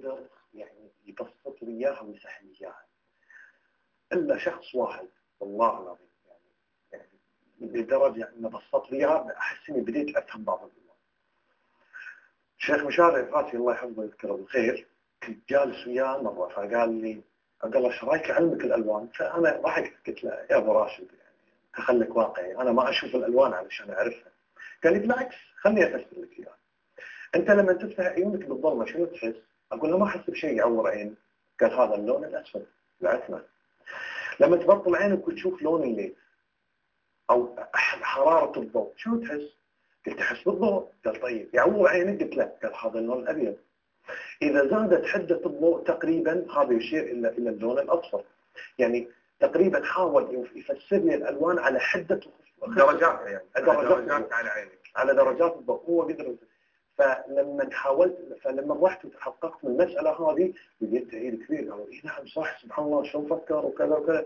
قدر يعني يبسط لي إياها ويسهل لي إياها. إلا شخص واحد والله العظيم يعني يعني لدرجة إنه بسط لي إياها أحس إني بديت أفهم بعض الأمور. الشيخ مشاري الفاتي الله يحفظه ويذكره بالخير كنت جالس وياه مرة فقال لي قال له إيش رأيك علمك الألوان؟ فأنا ضحكت قلت له يا أبو راشد يعني خليك واقعي أنا ما أشوف الألوان علشان أعرفها. قال لي بالعكس خليني أفسر لك إياها. أنت لما تفتح عيونك بالظلمه شنو تحس؟ أقول له ما احس بشيء يعور عين. قال هذا اللون الأسود العتمه لما تبطل عينك وتشوف لون الليل أو حرارة الضوء شنو تحس؟ قلت أحس بالضوء. قال طيب يعور عينك قلت لا. قال هذا اللون الأبيض. إذا زادت حدة الضوء تقريبا هذا يشير إلى إلى اللون الأصفر. يعني تقريبا حاول يفسر لي الألوان على حدة درجات يعني درجات على عينك. على درجات الضوء. هو قدر فلما حاولت فلما رحت وتحققت من المسألة هذه لقيت تعيد كبير قالوا اي نعم صح سبحان الله شلون فكر وكذا وكذا.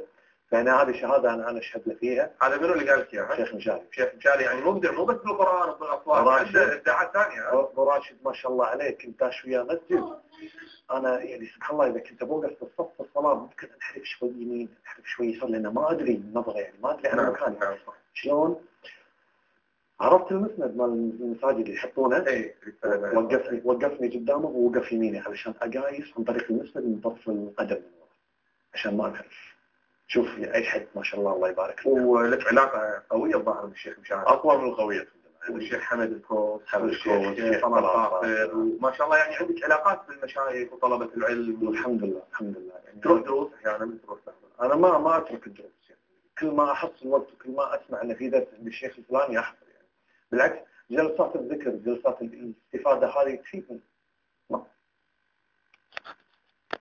فانا هذه شهادة أنا أنا اشهد له فيها. هذا منو اللي قال لك اياها؟ شيخ مشاري شيخ مشاري يعني مبدع مو بس بالقرآن وبالاصوات عنده إبداعات ثانية. ابو راشد ما شاء الله عليه كنت داش وياه مسجد. أنا يعني سبحان الله إذا كنت بوقف في الصف في الصلاة ممكن أنحرف شوي يمين أنحرف شوي يسار لأن ما أدري النظره يعني ما أدري أنا مكاني. شلون؟ عرفت المسند مال المساجد اللي يحطونه؟ اي وقفني وقفني قدامه ووقف يميني علشان أقايس عن طريق المسند من طرف القدم عشان ما انحرف شوف اي حد ما شاء الله الله يبارك له ولك علاقة قوية الظاهر بالشيخ مشاري أقوى من القوية. الشيخ حمد الكوس حمد طلال. صافر وما شاء الله يعني عندك علاقات بالمشايخ وطلبة العلم. والحمد لله الحمد لله. يعني تروح دروس؟ أحيانا من تروح أنا ما ما أترك الدروس يعني. كل ما أحصل وقت وكل ما أسمع ان في درس عند الشيخ الفلاني أحضر. يعني بالعكس جلسات الذكر جلسات الاستفاده هذه تفيدني